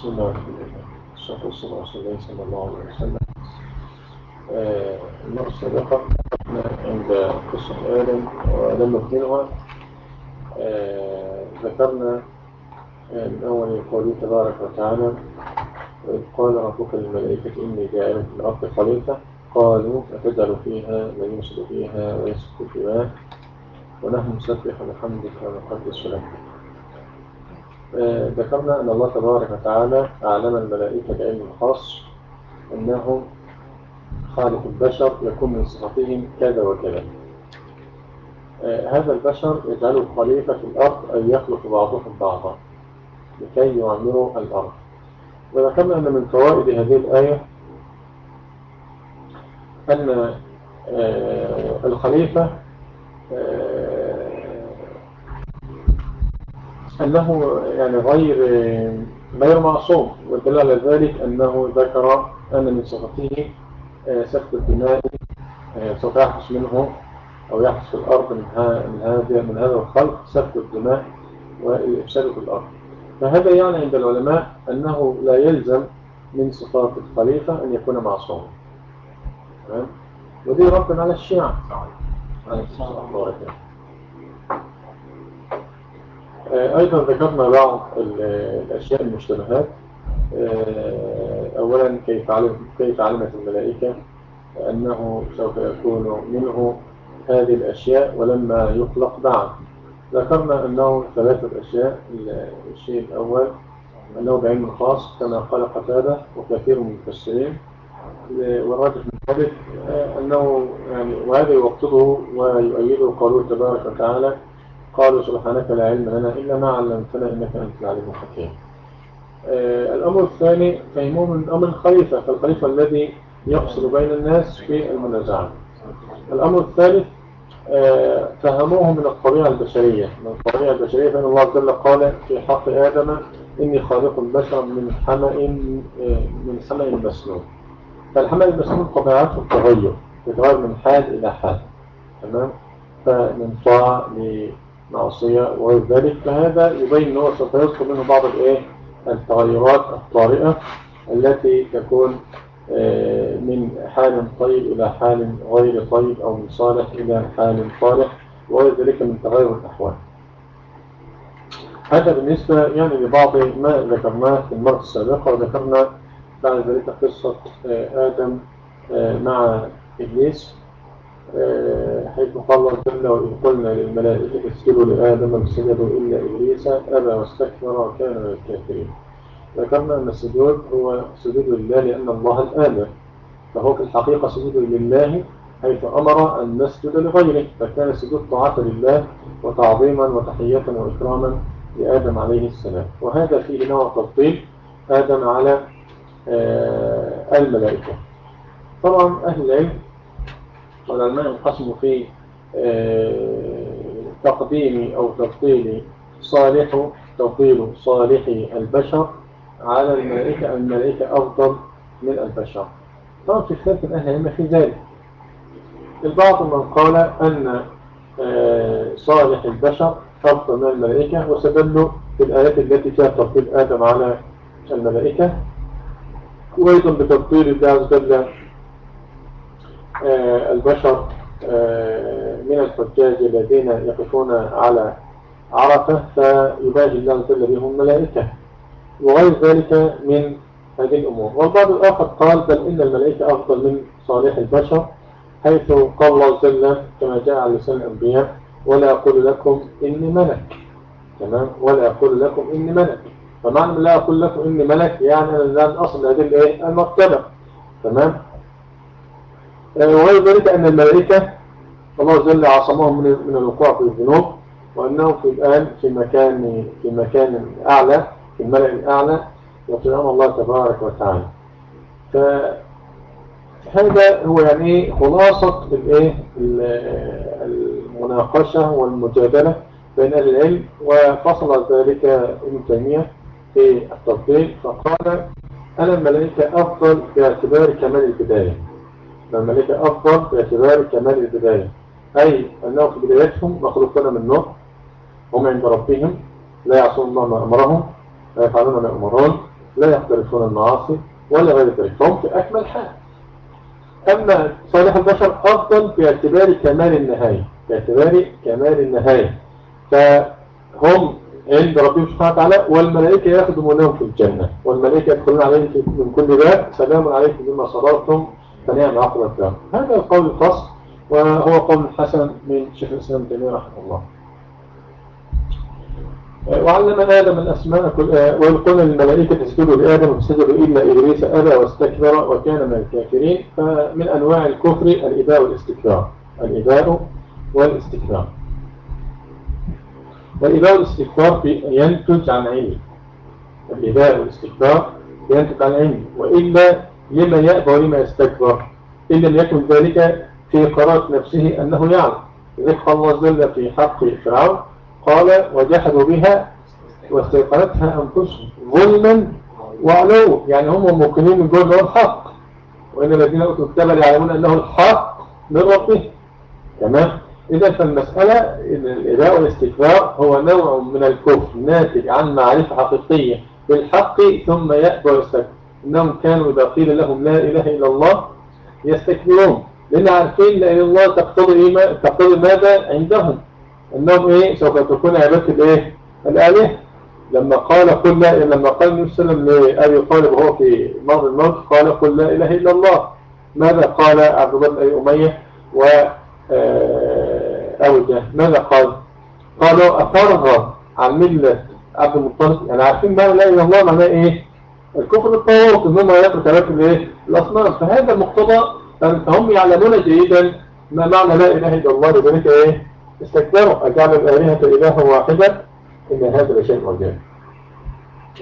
بسم الله الرحمن الرحيم الصلاة والسلام على رسول الله صلى الله عليه وسلم آه، المرة السابقة عند قصة آدم اثنينها آه، ذكرنا آه، من أول قوله تبارك وتعالى وإذ قال ربك للملائكة إني جاعل في الأرض خليفة قالوا أتجعل فيها من يفسد فيها ويسفك فيها ونحن نسبح بحمدك ونقدس لك آه، ذكرنا أن الله تبارك وتعالى أعلم الملائكة بعلم خاص أنه خالق البشر يكون من صفتهم كذا وكذا. آه، هذا البشر يجعله خليفة في الأرض أن يخلق بعضهم بعضا لكي يعمروا الأرض. وذكرنا أن من فوائد هذه الآية أن آه، الخليفة أنه يعني غير غير معصوم والدليل على ذلك أنه ذكر أن من صفته سفك الدماء سوف يحدث منه أو يحدث في الأرض من هذا من هذا الخلق سفك الدماء والإفساد في الأرض. فهذا يعني عند العلماء أنه لا يلزم من صفات الخليفة أن يكون معصوم. ودي رد على الشيعة. على الشيعة أيضا ذكرنا بعض الأشياء المشتبهات. أولا كيف علم كيف علمت الملائكة؟ أنه سوف يكون منه هذه الأشياء ولما يخلق بعد ذكرنا أنه ثلاثة أشياء. الشيء الأول أنه بعلم خاص كما قال قتادة وكثير من المفسرين. والراجح من ذلك أنه يعني وهذا يوقفه ويؤيده قوله تبارك وتعالى قالوا سبحانك لا علم لنا إلا ما علمتنا إنك أنت العليم الحكيم. آه الأمر الثاني فهموه من أمر الخليفة فالخليفة الذي يفصل بين الناس في المنازعات الأمر الثالث آه فهموه من الطبيعة البشرية. من الطبيعة البشرية فإن الله جل قال في حق آدم إني خالق بشرا من حمأ من حمأ مسنون. فالحمأ المسنون طبيعته التغير تتغير من حال إلى حال. تمام؟ فمن طاعة معصية وغير ذلك فهذا يبين أنه سوف يذكر منه بعض الإيه؟ التغيرات الطارئة التي تكون من حال طيب إلى حال غير طيب أو من صالح إلى حال صالح وغير ذلك من تغير الأحوال. هذا بالنسبة يعني لبعض ما ذكرناه في المرة السابقة وذكرنا بعد ذلك قصة آدم مع إبليس. حيث قال جل وإن قلنا للملائكة اسجدوا لآدم فسجدوا إلا إبليس أبى واستكبر وكان من الكافرين. ذكرنا أن السجود هو سجود لله لأن الله الآمر فهو في الحقيقة سجود لله حيث أمر أن نسجد لغيره. فكان السجود طاعة لله وتعظيما وتحية وإكراما لآدم عليه السلام. وهذا فيه نوع تفضيل آدم على الملائكة. طبعا أهل العلم والعلماء انقسموا في تقديم أو تفضيل صالح تفضيل صالح البشر على الملائكة الملائكة أفضل من البشر. طبعا في خلاف أهل العلم في ذلك. البعض من قال أن صالح البشر أفضل من الملائكة واستدلوا في الآيات التي فيها تفضيل آدم على الملائكة. وأيضا بتفضيل الله عز وجل آه البشر آه من الحجاج الذين يقفون على عرفة فيباهي الله جل بهم ملائكة وغير ذلك من هذه الأمور. والبعض الآخر قال بل إن الملائكة أفضل من صالح البشر حيث قال الله جل كما جاء على لسان الأنبياء ولا أقول لكم إني ملك. تمام؟ ولا أقول لكم إني ملك. فمعنى لا أقول لكم إني ملك يعني أنا لن أصل هذه المرتبة. تمام؟ وغير ذلك أن الملائكة الله جل عصمهم من الوقوع في الذنوب وأنهم في الآن في مكان في مكان أعلى في الملأ الأعلى يطيعون الله تبارك وتعالى. فهذا هو يعني خلاصة الإيه؟ المناقشة والمجادلة بين أهل العلم وفصل ذلك ابن تيمية في التفضيل فقال أنا الملائكة أفضل باعتبار كمال البداية. الملائكة أفضل باعتبار كمال البداية. أي أنه في بدايتهم مخلوقون من نور هم عند ربهم لا يعصون الله ما أمرهم لا يفعلون ما أمرون لا يقترفون المعاصي ولا غير ذلك. فهم في أكمل حال. أما صالح البشر أفضل في اعتبار كمال النهاية. في اعتبار كمال النهاية. فهم عند ربهم سبحانه وتعالى والملائكة يخدمونهم في الجنة. والملائكة يدخلون عليهم من كل باب. سلام عليكم بما صبرتم. فنعم عقب الدار هذا القول الفصل وهو قول حسن من شيخ الإسلام تيمية رحمه الله. وعلم آدم الأسماء كل ويقول الملائكة اسجدوا لآدم وسجدوا إلا إبليس أبى واستكبر وكان من الكافرين. فمن أنواع الكفر الإباء والاستكبار. الإباء والاستكبار. والإباء والاستكبار ينتج عن علم. الإباء والاستكبار ينتج عن علم. وإلا لما يأبى ولما يستكبر إن لم يكن ذلك في قرارة نفسه أنه يعلم ذكر الله جل في حق فرعون قال وجحدوا بها واستيقنتها أنفسهم ظلما وعلو. يعني هم موقنين من أنه الحق وإن الذين أوتوا الكتاب يعلمون أنه الحق من ربهم تمام؟ إذا فالمسألة إن الإباء والاستكبار هو نوع من الكفر ناتج عن معرفة حقيقية بالحق ثم يأبى ويستكبر. إنهم كانوا إذا قيل لهم لا إله إلا الله يستكبرون. لأن عارفين لا إله إلا الله تقتضي, إيه تقتضي ماذا؟ عندهم. أنهم إيه؟ سوف تكون عبادة الإيه؟ الآلهة. لما قال قل لا لما قال النبي صلى الله عليه وسلم لأبي طالب وهو في مرض الموت قال قل لا إله إلا الله. ماذا قال عبد الله بن أمية و آه، أوجه ماذا قال؟ قالوا أفرغ عن ملة عبد المطلب. يعني عارفين ما لا إله إلا الله معناه إيه؟ الكفر بالطواغيت إن هم يقروا كلام الايه الأصنام. فهذا المقتضى فهم يعلمون جيدا ما معنى لا إله إلا الله لذلك إيه؟ استكبروا. أجعل الآلهة إلها واحدة إن هذا لشيء عجاب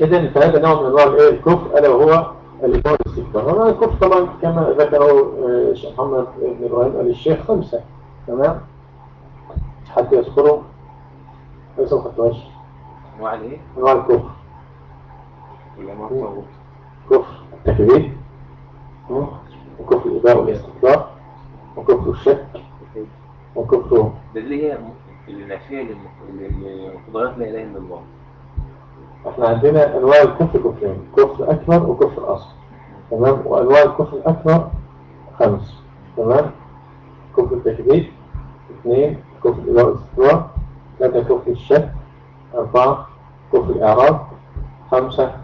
اذا فهذا نوع من أنواع الايه الكفر ألا وهو الإيمان الاستكبار هذا الكفر طبعا كما ذكره الشيخ آه، محمد بن إبراهيم ال الشيخ خمسة. تمام؟ حتى يذكروا ليس ما خدتوهاش انواع الإيه؟ انواع الكفر. كفر التكذيب وكفر الإباء والاستكبار وكفر الشك وكفر ده اللي هي النافية للمقتضيات لا إله إلا الله إحنا عندنا أنواع الكفر كفرين كفر أكبر وكفر أصغر تمام؟ وأنواع الكفر الأكبر خمس. تمام؟ كفر التكذيب اثنين. كفر الإباء والاستكبار ثلاثة كفر الشك أربعة كفر الإعراض خمسة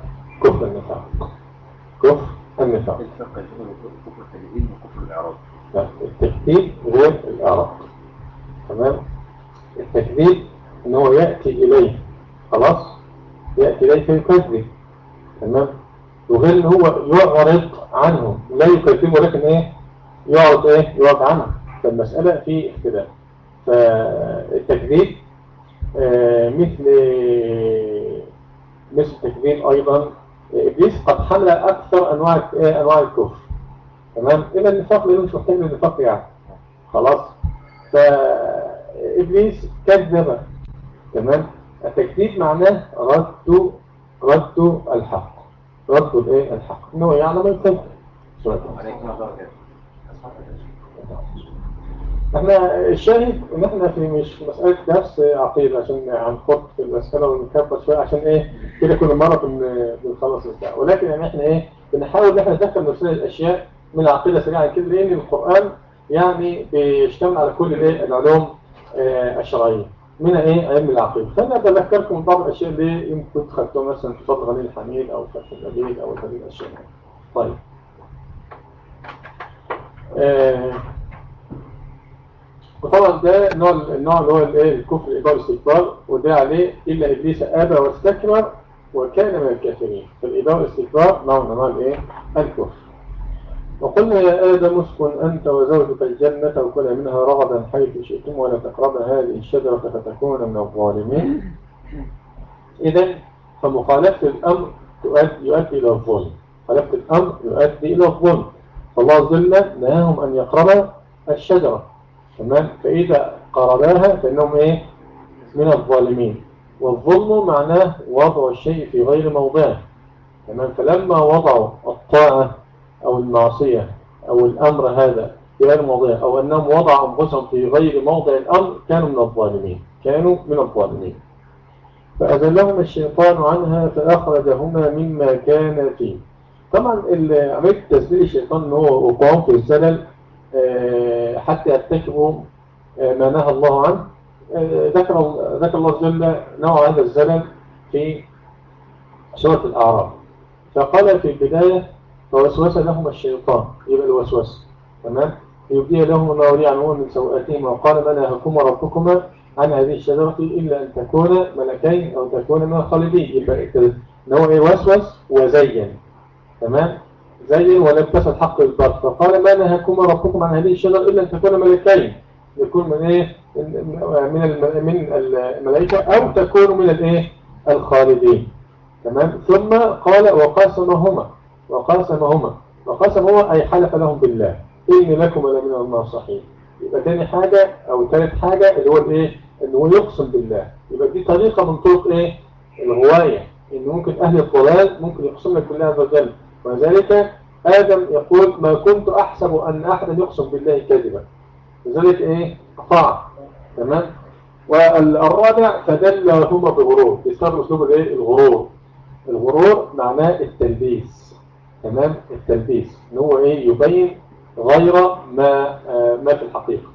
كفر النفاق. كفر النفاق. الفقه كفر التجديد وكفر الإعراض. لا التجديد غير الإعراض. تمام؟ التجديد إن هو يأتي إليه. خلاص؟ يأتي إليه فيكذب تمام؟ وغير هو يعرض عنه. لا يكذب ولكن إيه؟ يعرض إيه؟ يعرض عنه. فالمسألة في اختلاف. فالتكذيب آه مثل مثل تكذيب أيضا إبليس قد حمل أكثر أنواع إيه، أنواع الكفر. تمام؟ إذا النفاق لأنه مش محتاج للنفاق يعني. خلاص؟ فإبليس كذب. تمام؟ التكذيب معناه رد رد الحق. رد الايه الحق. إنه يعلم الكذب. إحنا الشاهد ان إحنا في مش مسألة درس عقيدة عشان هنخط في المسألة ونكبر شوية عشان إيه؟ كده كل مرة بنخلص البتاع. ولكن يعني إحنا إيه؟ بنحاول إن إحنا ندخل نفسنا الأشياء من العقيدة سريعا كده لأن القرآن يعني بيشتمل على كل الايه العلوم آه الشرعية من إيه؟ علم العقيدة. فانا بذكركم بعض الأشياء اللي يمكن تخدتوها مثلا في فضل غني الحميد أو فتح النبيل أو هذه الأشياء. طيب. آه وطبعا ده النوع النوع اللي هو الايه الكفر الإباء والاستكبار وده عليه إلا إبليس أبى واستكبر وكان من الكافرين. فالإباء والاستكبار نوع من أنواع الإيه؟ الكفر. وقلنا يا آدم اسكن أنت وزوجك الجنة وكلا منها رغدا حيث شئتم ولا تقرب هذه الشجرة فتكون من الظالمين. إذا فمخالفة الأمر يؤدي إلى الظلم. مخالفة الأمر يؤدي إلى الظلم. فالله ظل نهاهم أن يقرب الشجرة. تمام؟ فإذا قرباها فإنهم إيه؟ من الظالمين. والظلم معناه وضع الشيء في غير موضعه. تمام؟ فلما وضعوا الطاعة أو المعصية أو الأمر هذا في غير موضعه أو أنهم وضعوا أنفسهم في غير موضع الأمر كانوا من الظالمين. كانوا من الظالمين. فأذلهما الشيطان عنها فأخرجهما مما كان فيه. طبعا عملية تسليل الشيطان إن هو وقوعهم في الزلل حتى يرتكبوا آه، ما نهى الله عنه. آه، ذكر ذكر الله جل نوع هذا الزلل في سورة الأعراف. فقال في البداية فوسوس لهما الشيطان. يبقى الوسوسة تمام؟ يبدي لهما ما ولي عنهما من سوءاتهما وقال ما نهاكما ربكما عن هذه الشجرة إلا أن تكونا ملكين أو تكونا من الخالدين. يبقى ان هو إيه وسوس وزين. تمام؟ زين ولبس الحق بالباطل. فقال ما نهاكما ربكم عن هذه الشجرة إلا أن تكونا ملكين. يكون من إيه؟ من من الملائكة أو تكونوا من الإيه؟ الخالدين. تمام؟ ثم قال وقاسمهما. وقاسمهما. وقاسمهما أي حلف لهم بالله. إني لكم لمن الناصحين. يبقى تاني حاجة أو ثالث حاجة اللي هو الإيه؟ إن هو يقسم بالله. يبقى دي طريقة من طرق إيه؟ الغواية. إن ممكن أهل الضلال ممكن يقسم لك بالله عز وجل. وذلك آدم يقول ما كنت أحسب أن أحدا يقسم بالله كذبا. لذلك إيه؟ قطع تمام؟ والرابع فدلهما بغرور. يستخدم أسلوب الإيه الغرور. الغرور معناه التلبيس. تمام؟ التلبيس. إن هو إيه؟ يبين غير ما آه ما في الحقيقة.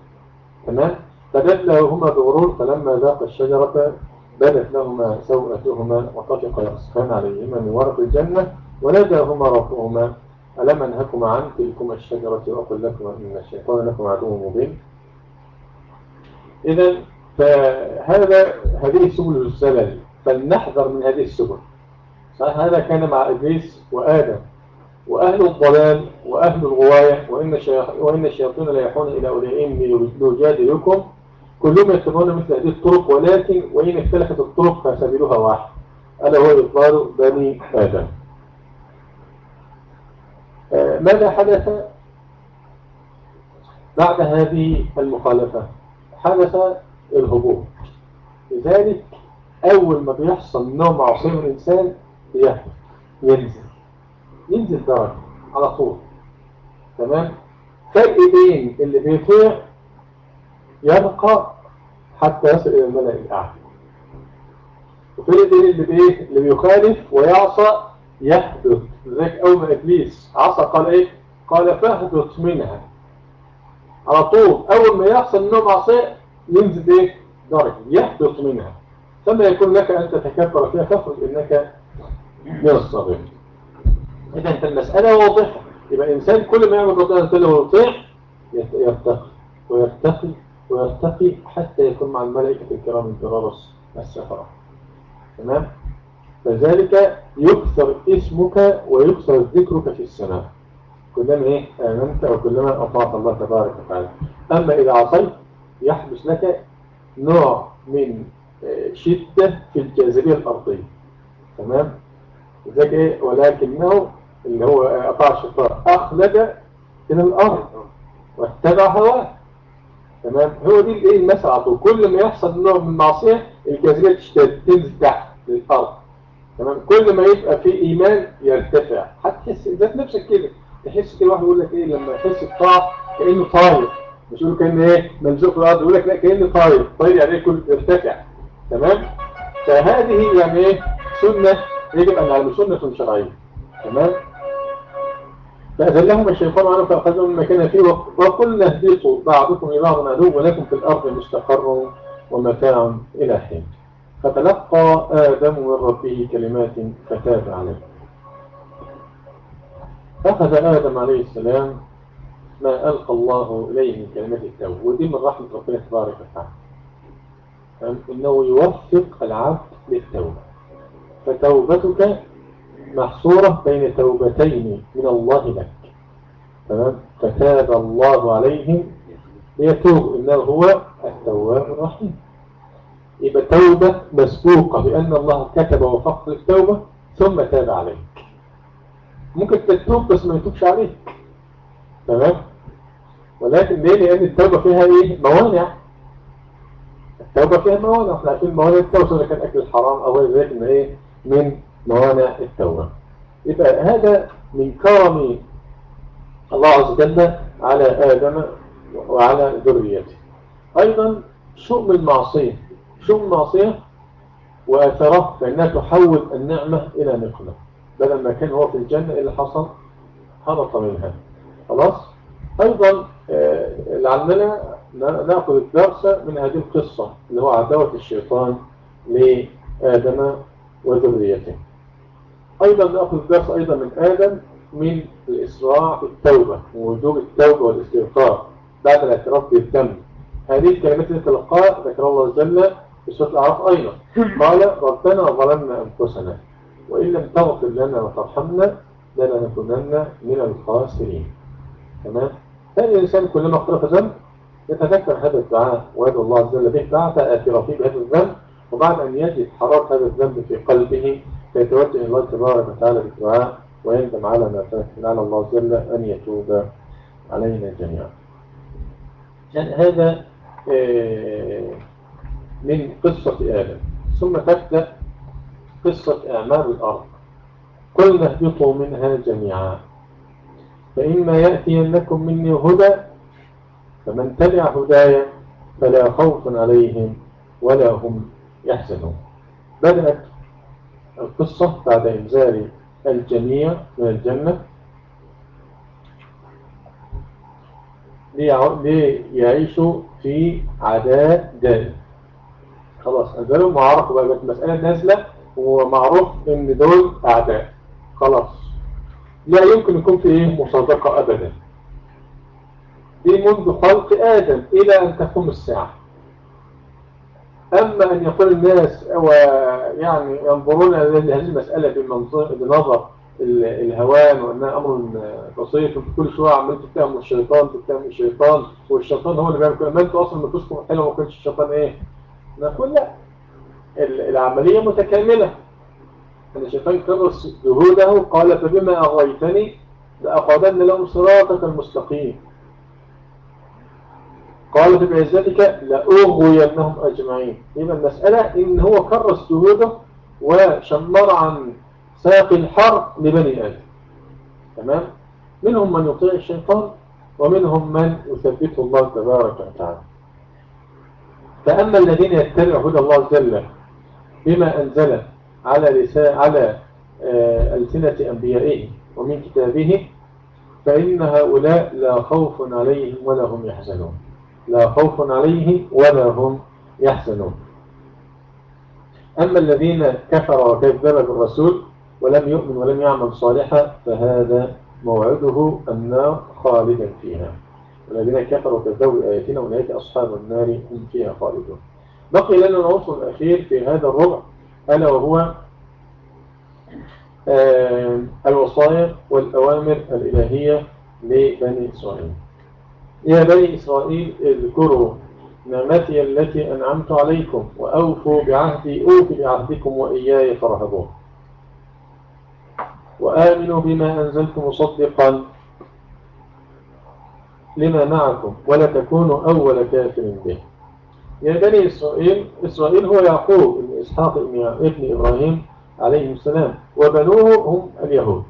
تمام؟ فدلهما بغرور. فلما ذاق الشجرة بدت لهما سوءتهما وطفقا يقصفان عليهما من ورق الجنة وناداهما ربهما ألم أنهكما عن تلكما الشجرة وأقول لكما إن الشيطان لكم عدو مبين. إذا فهذا هذه سبل الزلل. فلنحذر من هذه السبل. هذا كان مع إبليس وآدم. وأهل الضلال وأهل الغواية وإن. وإن الشياطين لا يحون إلى أولئهم ليجادلكم كلهم يتبعون مثل هذه الطرق ولكن وإن اختلفت الطرق فسبيلها واحد. ألا هو إضلال بني آدم. ماذا حدث بعد هذه المخالفة؟ حدث الهبوط. لذلك أول ما بيحصل نوع معصية من الإنسان يهبط ينزل ينزل درجة على طول. تمام؟ فرق بين اللي بيطيع يبقى حتى يصل إلى الملأ الأعلى. وفرق بين اللي اللي بيخالف ويعصى يهبط. لذلك أول ما إبليس عصى قال إيه؟ قال فاهبط منها. على طول أول ما يحصل النوم معصية ينزل إيه؟ درجة يهبط منها. ثم يكون لك أن تتكبر فيها تخرج إنك من الصغير. إذا أنت المسألة واضحة. يبقى الإنسان كل ما يعمل ربنا جل ويطيع يرتقي ويرتقي ويرتقي حتى يكون مع الملائكة الكرام البرارس السفرة تمام؟ فذلك يكثر اسمك ويكثر ذكرك في السماء. كلما إيه؟ آمنت وكلما أطاعت الله تبارك وتعالى. أما إذا عصيت يحدث لك نوع من شدة في الجاذبية الأرضية. تمام؟ ذلك إيه؟ ولكنه اللي هو أطاع الشيطان أخلد إلى الأرض واتبع هواه. تمام؟ هو دي الايه طول. كل ما يحصل نوع من المعصية الجاذبية تشتد تنزل تحت للأرض. تمام؟ كل ما يبقى في إيمان يرتفع. هتحس ذات نفسك كده. تحس كده واحد يقول لك إيه؟ لما يحس الطاعة كأنه طاير. مش يقول كأنه إيه؟ ملزوق في الأرض. يقول لك لا كأنه طاير. طاير يعني إيه؟ كل يرتفع تمام؟ فهذه يعني إيه؟ سنة يجب أن نعلم. سنة شرعية. تمام؟ فأذلهم الشيطان عنه فأخذهم مما كان فيه. وقلنا اهبطوا بعضكم إلى بعض عدو ولكم في الأرض مستقر ومتاع إلى حين. فتلقى آدم من ربه كلمات فتاب عليه. أخذ آدم عليه السلام ما ألقى الله إليه من كلمات التوبة ودي من رحمة ربنا تبارك وتعالى. إنه يوفق العبد للتوبة. فتوبتك محصورة بين توبتين من الله لك. تمام؟ فتاب الله عليهم ليتوب. إنه هو التواب الرحيم. يبقى توبة مسبوقة بأن الله كتب وفق التوبة ثم تاب عليك. ممكن تتوب بس ما يتوبش عليك. تمام؟ ولكن ليه؟ لأن التوبة فيها إيه؟ موانع. التوبة فيها موانع. إحنا عارفين موانع التوبة سواء كان أكل الحرام أو غير ذلك من إيه؟ من موانع التوبة. يبقى هذا من كرم الله عز وجل على آدم وعلى ذريته. أيضا شؤم المعصية. شؤم المعصية وأثره فإنها تحول النعمة إلى نقمة. بدل ما كان هو في الجنة إيه اللي حصل؟ هبط منها خلاص؟ أيضا آه، لعلنا نأخذ الدرس من هذه القصة اللي هو عداوة الشيطان لآدم وذريته. أيضا نأخذ الدرس أيضا من آدم من الإسراع في التوبة ووجوب التوبة والاستغفار بعد الاعتراف بالذنب. هذه الكلمات التي تلقاها ذكر الله جل في سورة الأعراف أيضا قال ربنا ظلمنا أنفسنا وإن لم تغفر لنا وترحمنا لنكونن من الخاسرين. تمام؟ ثاني الإنسان كلما اقترف ذنب يتذكر هذا الدعاء ويدعو الله عز وجل به بعد اعترافه بهذا الذنب وبعد أن يجد حرارة هذا الذنب في قلبه فيتوجه إلى الله تبارك وتعالى بالدعاء ويندم على ما فات. على الله عز وجل أن يتوب علينا جميعا. هذا آه، من قصة آدم ثم تبدأ قصة أعمال الأرض. قلنا اهبطوا منها جميعا فإما يأتينكم مني هدى فمن تبع هدايا فلا خوف عليهم ولا هم يحزنون. بدأت القصة بعد إنزال الجميع من الجنة. ليعيشوا في عداء دائم. خلاص أنزلوا معرفة بقى المسألة نازلة ومعروف إن دول أعداء. خلاص. لا يمكن يكون في إيه مصادقة أبدا. دي منذ خلق آدم إلى أن تقوم الساعة. أما أن يقول الناس ويعني ينظرون لهذه المسألة بنظر الهوان وأنها أمر بسيط وفي كل شوية عمال تتهم الشيطان تتهم الشيطان والشيطان هو اللي بيعمل كل ما أنتوا أصلا نفسكم حلوة ما كانش الشيطان إيه؟ نقول لا. العملية متكاملة. أن الشيطان كرس جهوده قال فبما أغويتني لأقعدن لهم صراطك المستقيم. قال بعزتك لأغوينهم أجمعين. يبقى المسألة إن هو كرس جهوده وشمر عن ساق الحرب لبني آدم. تمام؟ منهم من يطيع الشيطان ومنهم من يثبته الله تبارك وتعالى. فأما الذين يتبعوا هدى الله جل بما أنزل على لسان على آه، ألسنة أنبيائه ومن كتابه فإن هؤلاء لا خوف عليهم ولا هم يحزنون. لا خوف عليهم ولا هم يحزنون. أما الذين كفروا وكذب بالرسول ولم يؤمن ولم يعمل صالحا فهذا موعده النار خالدا فيها. والذين كفروا وكذبوا بآياتنا أولئك أصحاب النار هم فيها خالدون. بقي لنا العنصر الأخير في هذا الربع ألا وهو آه، الوصايا والأوامر الإلهية لبني إسرائيل. يا بني إسرائيل اذكروا نعمتي التي أنعمت عليكم وأوفوا بعهدي أوفي بعهدكم وإياي فارهبون وآمنوا بما أنزلت مصدقا لما معكم ولا تكونوا أول كافر به. يا بني إسرائيل إسرائيل هو يعقوب ابن إسحاق ابن إبراهيم عليه السلام وبنوه هم اليهود.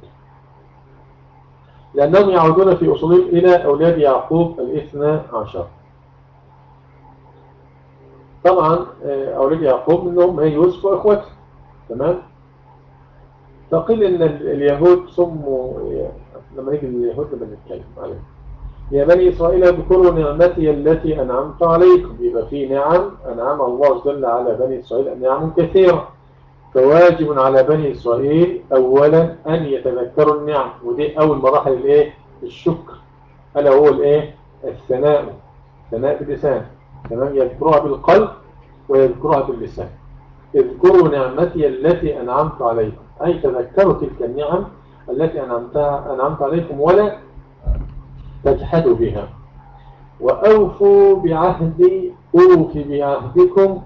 لأنهم يعودون في أصولهم إلى أولاد يعقوب الاثنى عشر. طبعا آه، أولاد يعقوب منهم هي يوسف وإخوته. تمام؟ فقيل إن اليهود سموا لما نيجي اليهود لما نتكلم عليهم. يا بني إسرائيل اذكروا نعمتي التي أنعمت عليكم. يبقى في نعم أنعم الله جل على بني إسرائيل نعم كثيرة. فواجب على بني إسرائيل أولا أن يتذكروا النعم ودي أول مراحل الإيه؟ الشكر. ألا هو الإيه؟ الثناء. ثناء باللسان. تمام؟ يذكرها بالقلب ويذكرها باللسان. اذكروا نعمتي التي أنعمت عليكم. أي تذكروا تلك النعم التي أنعمتها أنعمت عليكم ولا تجحدوا بها. وأوفوا بعهدي أوفي بعهدكم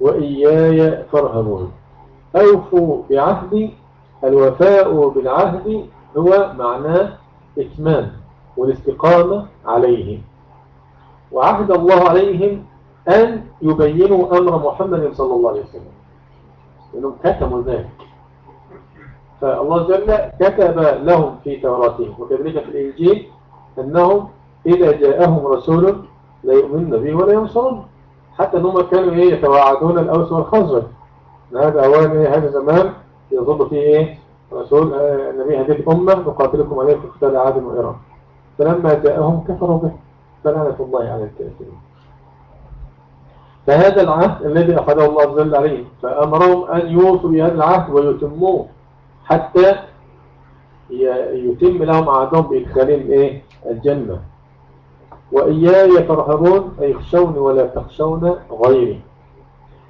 وإياي فارهبون. أوفوا بعهدي الوفاء بالعهد هو معناه إتمام والاستقامة عليه. وعهد الله عليهم أن يبينوا أمر محمد صلى الله عليه وسلم. لأنهم كتموا ذلك. فالله جل كتب لهم في توراتهم وكذلك في الإنجيل أنهم إذا جاءهم رسول لا يؤمن به ولا ينصرون. حتى أنهم كانوا إيه يتواعدون الأوس والخزرج. هذا أولا إيه هذا زمان يظل فيه إيه رسول آه، النبي هذه الأمة نقاتلكم عليكم قتال عاد وإيران فلما جاءهم كفروا به. فلعنة الله على الكافرين. فهذا العهد الذي أخذه الله عز وجل عليه. فأمرهم أن يوصوا بهذا العهد ويتموه. حتى يتم لهم عهدهم بإدخالهم إيه؟ الجنة. وإياي ترهبون أي اخشوني ولا تخشون غيري.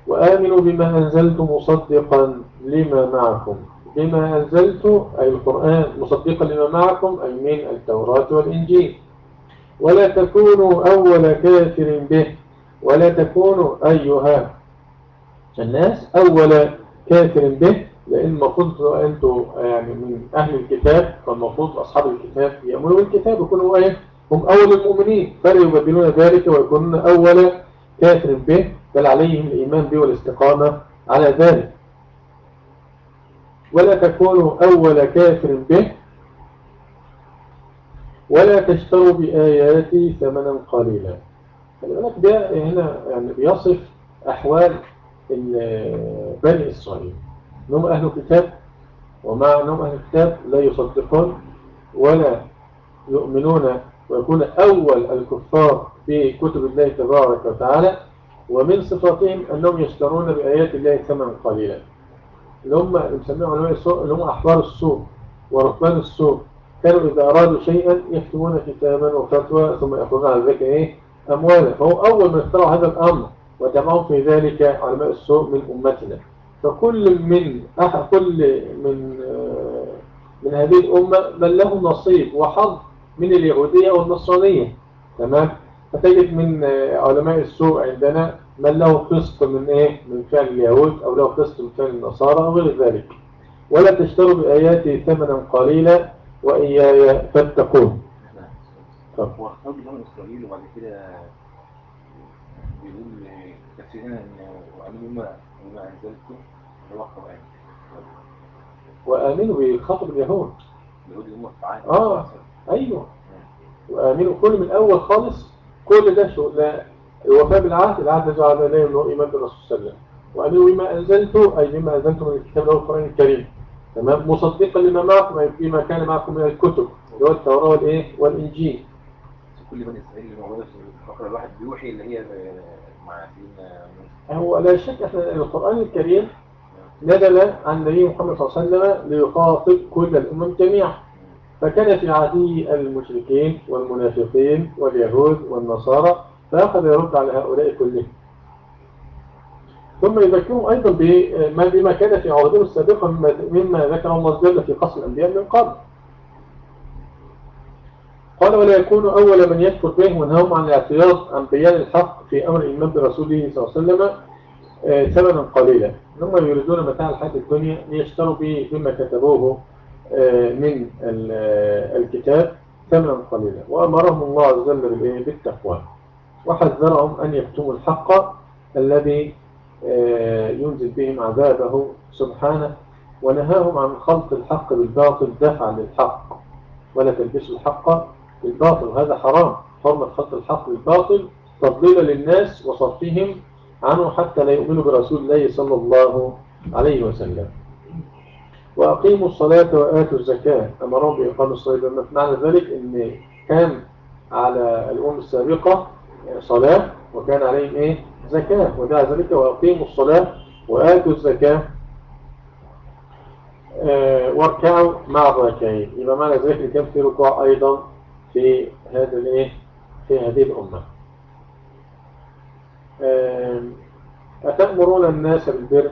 وآمنوا بما أنزلت مصدقا لما معكم. بما أنزلت أي القرآن مصدقا لما معكم أي من التوراة والإنجيل. ولا تكونوا أول كافر به. ولا تكونوا أيها الناس؟ أول كافر به. لأن المفروض أنتم يعني من أهل الكتاب فالمفروض أصحاب الكتاب يأمنوا بالكتاب يكونوا إيه؟ هم أول المؤمنين. فلا يبدلون ذلك ويكونون أول كافر به بل عليهم الإيمان به والاستقامة على ذلك. ولا تكونوا أول كافر به. ولا تشتروا بآياتي ثمنا قليلا. خلي بالك ده هنا يعني بيصف أحوال بني إسرائيل. انهم أهل الكتاب ومع أنهم أهل الكتاب لا يصدقون ولا يؤمنون ويكون أول الكفار في كتب الله تبارك وتعالى ومن صفاتهم أنهم يشترون بآيات الله ثمنا قليلا. اللي هم يسميهم علماء السوء اللي هم أحبار السوء وركبان السوء كانوا إذا أرادوا شيئا يكتبون كتابا وفتوى ثم يأخذون على ذلك إيه؟ أموالا فهو أول من اخترعوا هذا الأمر وتبعهم في ذلك علماء السوء من أمتنا. فكل من كل من آه، من هذه الأمة من له نصيب وحظ من اليهودية والنصرانية تمام؟ فتجد من آه، علماء السوء عندنا من له قسط من إيه؟ من فعل اليهود أو له قسط من فعل النصارى أو غير ذلك. ولا تشتروا بآياتي ثمنا قليلا وإياي فاتقون. طب واختار بني إسرائيل وبعد كده بيقول تفسيرنا إن وعملوا ما القرآن وآمنوا بخطب اليهود. آه أيوه. وآمنوا كل من أول خالص كل ده شو لا الوفاء بالعهد العهد الذي عهد إليه من إيمان بالرسول صلى الله عليه وسلم. وآمنوا بما أنزلته أي بما أنزلته من الكتاب له القرآن الكريم. تمام؟ مصدقا لما معكم أي بما كان معكم من الكتب اللي هو التوراة والإيه؟ والإنجيل. كل بني إسرائيل اللي موجودة في الفقرة الواحد بيوحي اللي هي مع سيدنا هو لا شك إحنا القرآن الكريم نزل عن النبي محمد صلى الله عليه وسلم ليخاطب كل الأمم جميعا. فكان في عهده المشركين والمنافقين واليهود والنصارى فأخذ يرد على هؤلاء كلهم. ثم يذكرهم أيضا بما كان في عهدهم السابقة مما ذكر الله جل في قصر الأنبياء من قبل. قال ولا يكون أول من يكفر به ونهاهم عن الاعتراض عن بيان الحق في أمر الإيمان برسوله صلى الله عليه وسلم ثمنا قليلا. هم يريدون متاع الحياة الدنيا ليشتروا به بما كتبوه آه، من آه، الكتاب ثمنا قليلا. وأمرهم الله عز وجل بالتقوى. وحذرهم أن يكتموا الحق الذي ينزل بهم عذابه سبحانه ونهاهم عن خلط الحق بالباطل دفعا للحق. ولا تلبسوا الحق بالباطل. وهذا حرام. حرمة خلط الحق بالباطل تضليلا للناس وصرفهم عنه حتى لا يؤمنوا برسول الله صلى الله عليه وسلم. وأقيموا الصلاة وآتوا الزكاة. أمرهم بإقام الصلاة. معنى ذلك أن كان على الأمم السابقة صلاة وكان عليهم إيه؟ زكاة. ودع ذلك وأقيموا الصلاة وآتوا الزكاة. آه واركعوا مع الراكعين يبقى معنى ذلك كان في ركوع أيضا في هذا الإيه؟ في هذه الأمة. أتأمرون الناس بالبر؟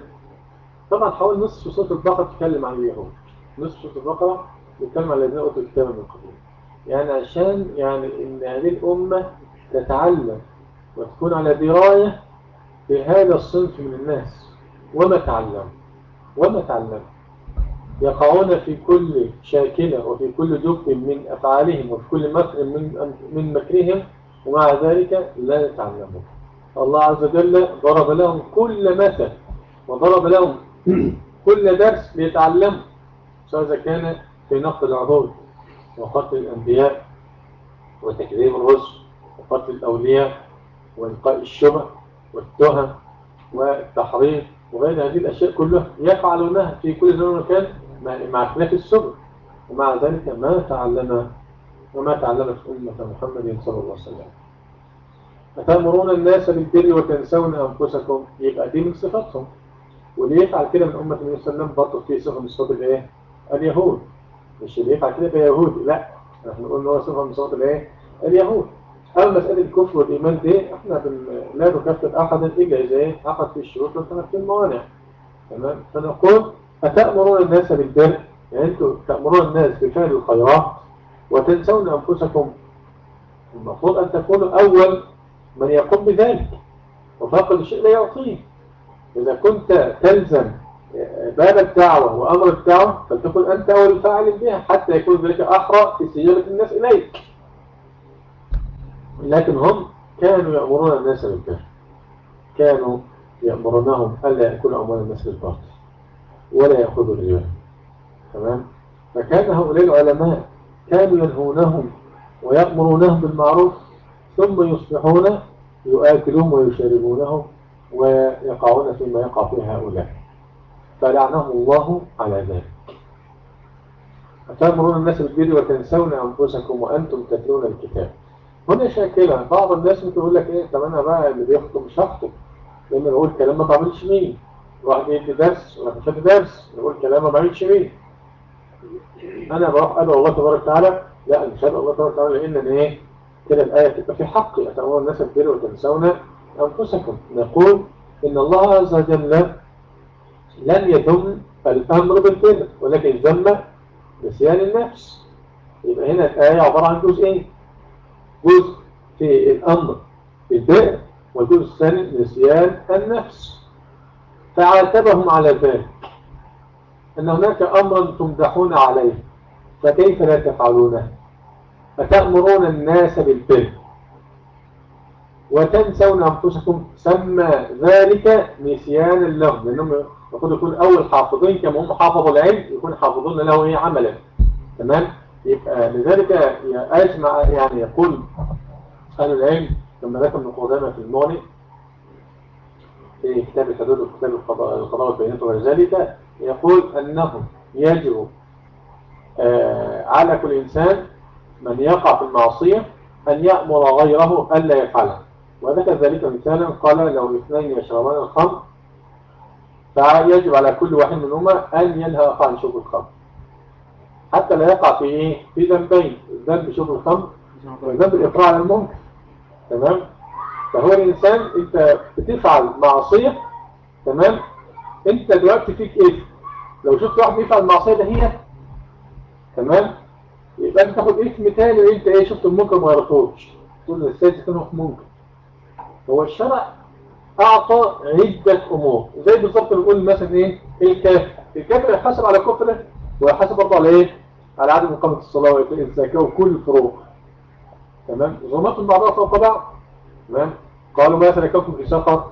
طبعا حوالي نصف صوت البقرة تتكلم عن اليهود. نصف صوت البقرة تتكلم عن الذين أوتوا الكتاب من قبل يعني عشان يعني إن هذه الأمة تتعلم وتكون على دراية بهذا الصنف من الناس. وما تعلم؟ وما تعلم؟ يقعون في كل شاكلة وفي كل دب من أفعالهم وفي كل مكر من, من مكرهم ومع ذلك لا يتعلمون. الله عز وجل ضرب لهم كل مثل وضرب لهم كل درس ليتعلموا سواء إذا كان في نقد العهود وقتل الأنبياء وتكذيب الرسل وقتل الأولياء وإلقاء الشبه والتهم والتحريف وغير هذه الأشياء كلها يفعلونها في كل زمان ومكان مع مع اختلاف السبل. ومع ذلك ما تعلم وما تعلمت أمة محمد صلى الله عليه وسلم. أتأمرون الناس بالبر وتنسون أنفسكم يبقى دي من صفاتهم واللي يفعل كده من أمة النبي صلى الله عليه وسلم برضه في صفة من صفات الإيه؟ اليهود مش اللي يفعل كده يبقى يهود لا إحنا نقول إن هو صفة من صفات الإيه؟ اليهود أما مسألة الكفر والإيمان دي إحنا. لا نكفر أحدا إلا إذا إيه؟ عقد في الشروط وانتهت في الموانع تمام فنقول أتأمرون الناس بالبر يعني أنتم تأمرون الناس بفعل الخيرات وتنسون أنفسكم المفروض أن تكونوا أول من يقوم بذلك. وفاقد الشيء لا يعطيه. إذا كنت تلزم باب الدعوة وأمر الدعوة فلتكن أنت أول الفاعل بها حتى يكون ذلك أحرى في سيارة الناس إليك. لكن هم كانوا يأمرون الناس بالبر. كانوا يأمرونهم ألا يأكلوا أموال الناس بالباطل ولا يأخذوا الربا. تمام؟ فكان هؤلاء العلماء كانوا ينهونهم ويأمرونهم بالمعروف ثم يصبحون يؤكلون ويشربونهم ويقعون فيما يقع فيه هؤلاء. فلعنهم الله على ذلك. أتأمرون الناس بالبر وتنسون أنفسكم وأنتم تتلون الكتاب. هنا شاكلة بعض الناس بتقول لك إيه طب أنا بقى اللي بيخطب مش هخطب بقول كلام ما بعملش مين. واحد يدي درس ولا مش درس. يقول كلام ما بعملش مين. أنا بروح أدعو الله تبارك وتعالى. لا مش هدعو الله تبارك وتعالى لأن إيه؟ كده الآية تبقى في حقي اتامرون الناس بالبر وتنسون أنفسكم. نقول إن الله عز وجل لم يذم الأمر بالبر ولكن ذم نسيان النفس. يبقى هنا الآية عبارة عن جزئين. جزء في الأمر بالبر والجزء الثاني نسيان النفس. فعاتبهم على ذلك أن هناك أمرا تمدحون عليه فكيف لا تفعلونه؟ فتأمرون الناس بالبر وتنسون أنفسكم سمى ذلك نسيانا لهم لأنهم المفروض يكون أول حافظين كما هم حافظوا العلم يكون حافظون له إيه عملا. تمام؟ يبقى لذلك أجمع يعني يقول أهل العلم لما ذكر ابن قدامة في المغني في كتاب الحدود وكتاب القضاء والبينات وغير ذلك يقول أنه يجب آه على كل إنسان من يقع في المعصية أن يأمر غيره ألا يفعله. وذكر ذلك مثالا قال لو اثنين يشربان الخمر. فيجب على كل واحد منهما أن ينهى عن شرب الخمر. حتى لا يقع في إيه؟ في ذنبين ذنب شرب الخمر وذنب الإقراء على المنكر تمام؟ فهو الإنسان أنت بتفعل معصية تمام؟ أنت دلوقتي فيك إيه؟ لو شفت واحد بيفعل المعصية ده هي تمام؟ يبقى أنت تاخد اسم تاني وأنت إيه شفت المنكر ما غيرتوش تقول السادس في منكر. هو الشرع أعطى عدة أمور. زي بالظبط نقول مثلا إيه الكافر. الكافر يحاسب على كفره ويحاسب برضه على إيه؟ على عدم إقامة الصلاة والزكاة وكل الفروق. تمام؟ ظلمات بعضها فوق بعض. تمام؟ قالوا ما سلككم في سفر.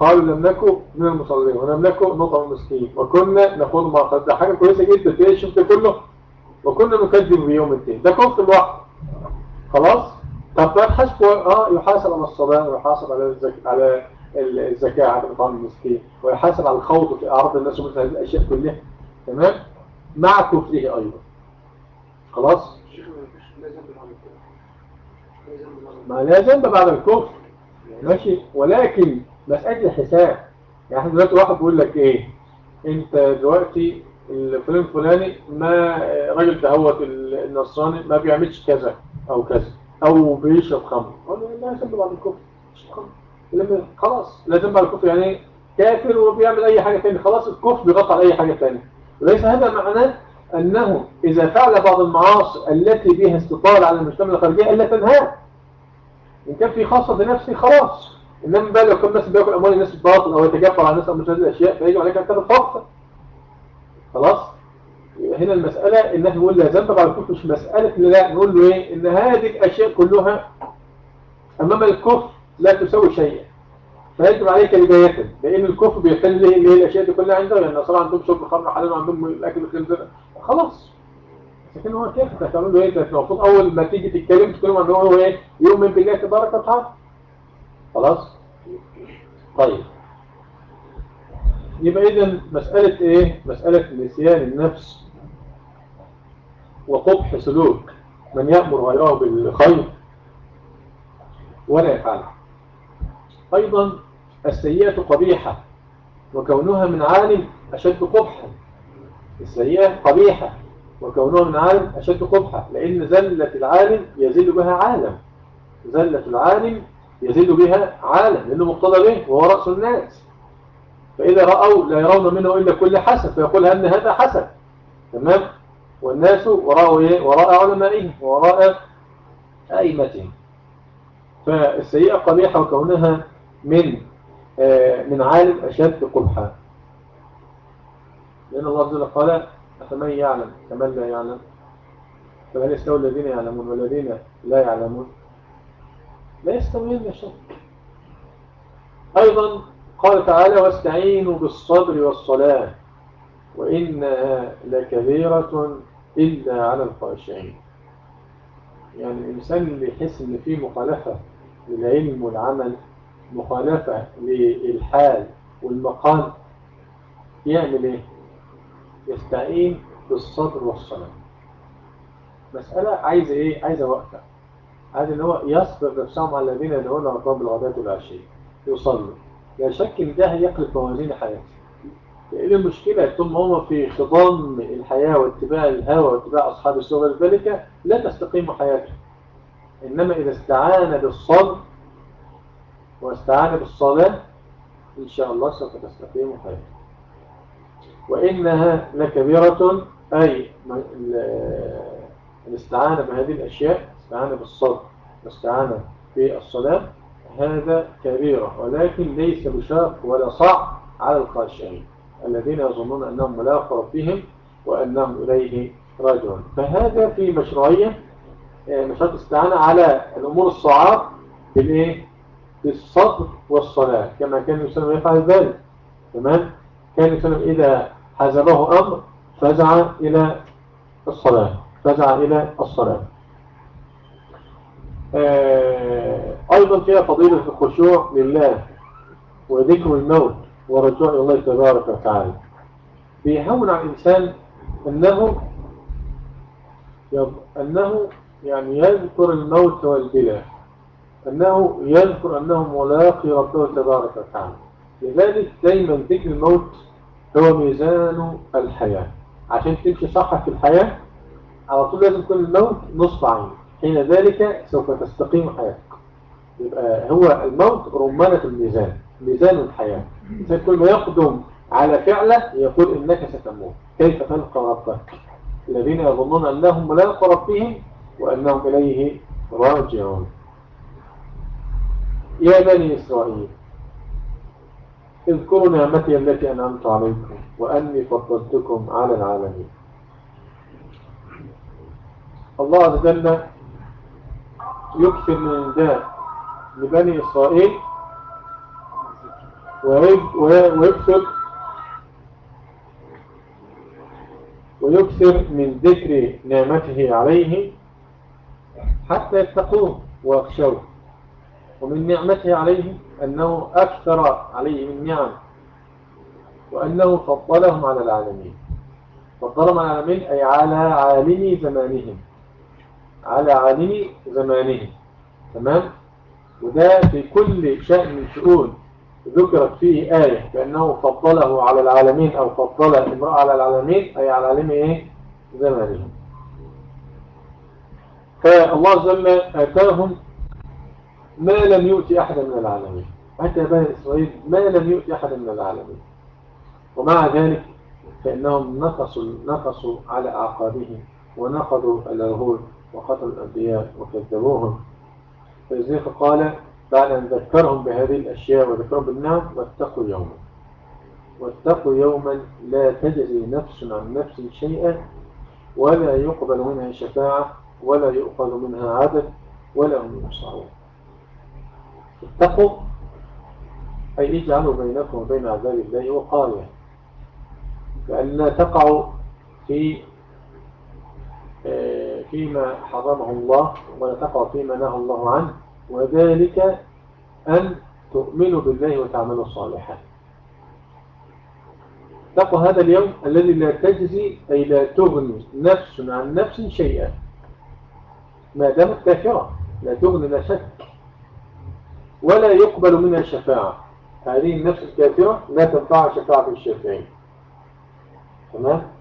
قالوا لم نكن من المصلين ولم نكن نطعم المسكين. وكنا نقول ما قد حاجة كويسة جدا. تلاقي شفت كله؟ وكنا نكذب بيوم الدين. ده كفر لوحده خلاص؟ طب ده حسب آه يحاسب على الصلاه ويحاسب على الزكاه على الزكاة على اطعام المسكين ويحاسب على الخوض في أعراض الناس ومثل هذه الأشياء كلها. تمام؟ مع كفره أيضا. خلاص؟ ما لا ذنب بعد الكفر. ماشي؟ ولكن مسألة الحساب. يعني إحنا دلوقتي واحد بيقول لك إيه؟ أنت دلوقتي الفلان الفلاني ما راجل دهوت النصراني ما بيعملش كذا أو كذا أو بيشرب خمر. له لا ذنب بعد الكفر. مش خمر؟ خلاص. لا ذنب بعد الكفر يعني كافر وبيعمل أي حاجة تاني خلاص الكفر بيغطي على أي حاجة تانية. وليس هذا معناه أنه إذا فعل بعض المعاصي التي بها استطالة على المجتمع الخارجي إلا تنهاه. إن كان في خاصة بنفسه خلاص. إنما بقى لو كان الناس بياكل أموال الناس باطل أو يتجبر على الناس أو مش هذه الأشياء فيجب عليك أن تاخد خلاص؟ هنا المسألة إن إحنا نقول لا ذنب بعد الكفر مش مسألة لا نقول له إيه؟ إن هذه الأشياء كلها أمام الكفر لا تسوي شيئا. فيجب عليك بداية لأن الكفر بيحل له اللي الأشياء دي كلها عنده يعني النصارى عندهم شرب الخمر حلال وعندهم الأكل الخنزير خلاص. لكن هو كيف؟ تفهمون له ده المفروض أول ما تيجي تتكلم تتكلم عن هو إيه؟ يؤمن بالله تبارك وتعالى. خلاص؟ طيب. يبقى إذا مسألة إيه؟ مسألة نسيان النفس وقبح سلوك من يأمر غيره بالخير ولا يفعله. أيضا السيئة قبيحة وكونها من عالم أشد قبحا. السيئة قبيحة وكونها من عالم أشد قبحة لأن زلة العالم يزل بها عالم. زلة العالم يزيد بها عالم لأنه مقتضى به وهو رأس الناس. فإذا رأوا لا يرون منه إلا كل حسن فيقول هل هذا حسن تمام؟ والناس وراء إيه؟ وراء علمائهم وراء أئمتهم. فالسيئة قبيحة وكونها من آه، من عالم أشد قبحا لأن الله عز وجل قال أفمن يعلم؟ كمن لا يعلم؟ فهل يستوي الذين يعلمون والذين لا يعلمون؟ لا يستويون شك أيضا قال تعالى واستعينوا بالصبر والصلاة وإنها لكبيرة إلا على الخاشعين يعني الإنسان اللي يحس إن فيه مخالفة للعلم والعمل مخالفة للحال والمقام يعمل إيه؟ يستعين بالصبر والصلاة مسألة عايزة إيه؟ عايزة وقفة عايز إن هو يصبر نفسهم على الذين يدعون ربهم بالغداة والعشي يصلوا إن ده هيقلب موازين حياته لأن المشكلة ثم هم في خضام الحياة واتباع الهوى واتباع أصحاب السوء ذلك لا تستقيم حياته إنما إذا استعان بالصبر واستعان بالصلاة إن شاء الله سوف تستقيم حياته وإنها لكبيرة أي الاستعانة بهذه الأشياء استعانة بالصبر واستعانة بالصلاة هذا كبيرة ولكن ليس بشاق ولا صعب على الخاشعين الذين يظنون أنهم ملاقى ربهم وأنهم إليه راجعون. فهذا في مشروعية آه، مشروع استعانة على الأمور الصعاب بالإيه؟ بالصبر والصلاة كما كان يسلم يفعل ذلك. تمام؟ كان يسلم إذا حزبه أمر فزع إلى الصلاة فزع إلى الصلاة. آه، أيضا فيها فضيلة الخشوع لله وذكر الموت ورجوع الله تبارك وتعالى. بيهون على الإنسان أنه أنه يعني يذكر الموت والبلاء. أنه يذكر أنه ملاقي ربه تبارك وتعالى. لذلك دايما ذكر الموت هو ميزان الحياة. عشان تمشي صح في الحياة على طول لازم يكون الموت نصف عين. حين ذلك سوف تستقيم حياتك. يبقى هو الموت رمانة الميزان ميزان الحياة. كل ما يقدم على فعله يقول إنك ستموت. كيف تلقى ربك؟ الذين يظنون أنهم ملاقى ربهم وأنهم إليه راجعون. يا بني إسرائيل اذكروا نعمتي التي أنعمت عليكم وأني فضلتكم على العالمين. الله عز وجل يكثر من النداء لبني إسرائيل ويكثر ويكثر من ذكر نعمته عليه حتى يتقوه ويخشوه. ومن نعمته عليه أنه أكثر عليه من نعم وأنه فضلهم على العالمين. فضلهم على العالمين أي على عالم زمانهم. على عالم زمانهم. تمام؟ وده في كل شأن من شؤون ذكرت فيه آية بأنه فضله على العالمين أو فضل امرأة على العالمين أي على عالم إيه؟ زمانهم فالله عز وجل آتاهم ما لم يؤتي أحدا من العالمين. حتى بني إسرائيل ما لم يؤتي أحدا من العالمين. ومع ذلك فإنهم نقصوا, نقصوا على أعقابهم ونقضوا العهود وقتلوا الأنبياء وكذبوهم. فلذلك قال بعد أن ذكرهم بهذه الأشياء وذكرهم بالنعم واتقوا يوما. واتقوا يوما لا تجزي نفس عن نفس شيئا ولا يقبل منها شفاعة ولا يؤخذ منها عدد ولا هم ينصرون. اتقوا أي اجعلوا بينكم وبين عذاب الله وقاية لأن لا تقعوا في فيما حرمه الله ولا تقعوا فيما نهى الله عنه وذلك أن تؤمنوا بالله وتعملوا صالحا اتقوا هذا اليوم الذي لا تجزي أي لا تغني نفس عن نفس شيئا. ما دامت كافرة لا تغني شك. ولا يقبل منها شفاعة هذه النفس الكافرة لا تنفع شفاعة الشافعين. تمام؟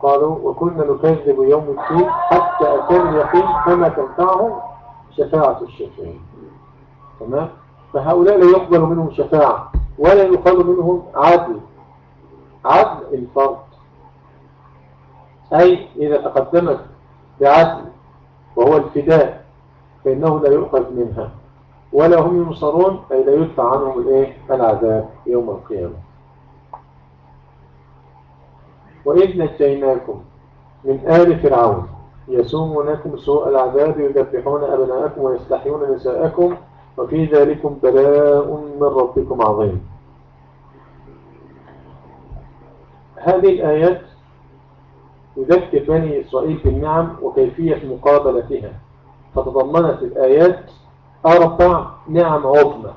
قالوا وكنا نكذب يوم الدين حتى أتى اليقين فما تنفعهم شفاعة الشافعين. تمام؟ فهؤلاء لا يقبل منهم شفاعة ولا يقال منهم عدل. عدل الفرد. أي إذا تقدمت بعدل وهو الفداء فإنه لا يؤخذ منها. ولا هم ينصرون أي لا يدفع عنهم الإيه؟ العذاب يوم القيامة. وإذ نجيناكم من آل فرعون يسومونكم سوء العذاب يذبحون أبناءكم ويستحيون نساءكم وفي ذلكم بلاء من ربكم عظيم. هذه الآيات يذكر بني إسرائيل بالنعم وكيفية مقابلتها. فتضمنت الآيات أربع نعم عظمى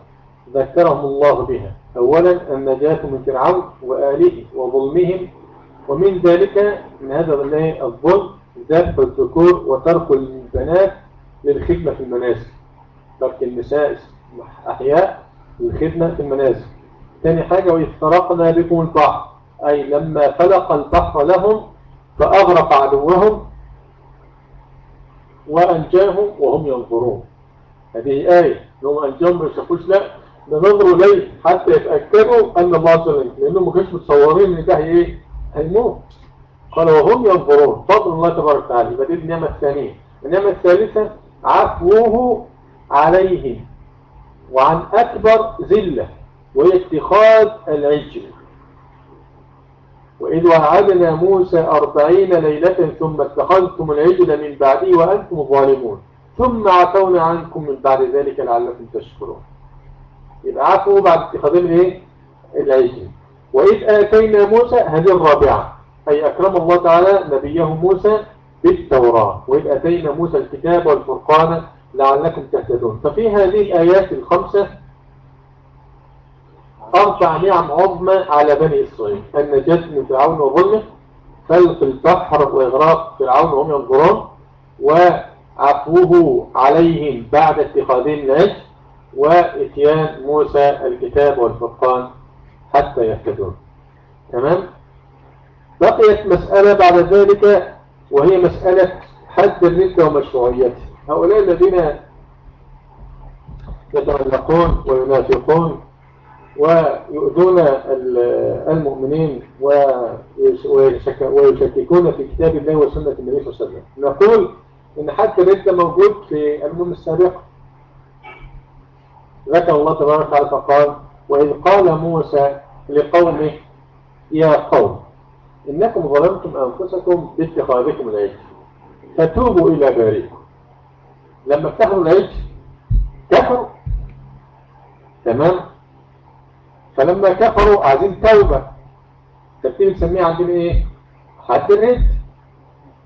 ذكرهم الله بها. أولا النجاة من فرعون وآله وظلمهم ومن ذلك من هذا الظلم ذبح الذكور وترك البنات للخدمة في المنازل ترك النساء أحياء للخدمة في المنازل ثاني حاجة وإذ فرقنا بكم البحر. أي لما فلق البحر لهم فأغرق عدوهم وأنجاهم وهم ينظرون. هذه آية. لهم أنجاهم ما يشوفوش لا. ننظروا ليه حتى يتأكدوا أن الله سلم لأنهم ما كانش متصورين إن ده إيه؟ هيموت قال وهم ينظرون. فضل الله تبارك وتعالى. يبقى دي النعمة الثانية. النعمة الثالثة عفوه عليهم وعن أكبر ذلة وهي اتخاذ العجل. وإذ وعدنا موسى أربعين ليلة ثم اتخذتم العجل من بعده وأنتم ظالمون. ثم عفونا عنكم من بعد ذلك لعلكم تشكرون. يبقى عفوا بعد اتخاذهم إيه العجل. وإذ آتينا موسى هذه الرابعة. أي أكرم الله تعالى نبيه موسى بالتوراة. وإذ أتينا موسى الكتاب والفرقان لعلكم تهتدون. ففي هذه الآيات الخمسة أربع نعم عظمى على بني إسرائيل. النجاة من فرعون وظلمه فلق البحر وإغراق فرعون وهم ينظرون وعفوه عليهم بعد اتخاذهم العجل وإتيان موسى الكتاب والفرقان. حتى يهتدون. تمام؟ بقيت مسألة بعد ذلك وهي مسألة حد الردة ومشروعيته. هؤلاء الذين يتملقون وينافقون ويؤذون المؤمنين ويشككون في كتاب الله وسنة النبي صلى الله عليه وسلم. نقول إن حد الردة موجود في الأمم السابقة ذكر الله تبارك وتعالى فقال وإذ قال موسى لقومه يا قوم إنكم ظلمتم أنفسكم باتخاذكم العجل فتوبوا إلى بارئكم. لما اتخذوا العجل كفروا. تمام؟ فلما كفروا عايزين توبة. تبتدي نسميها عندنا إيه؟ حد الرد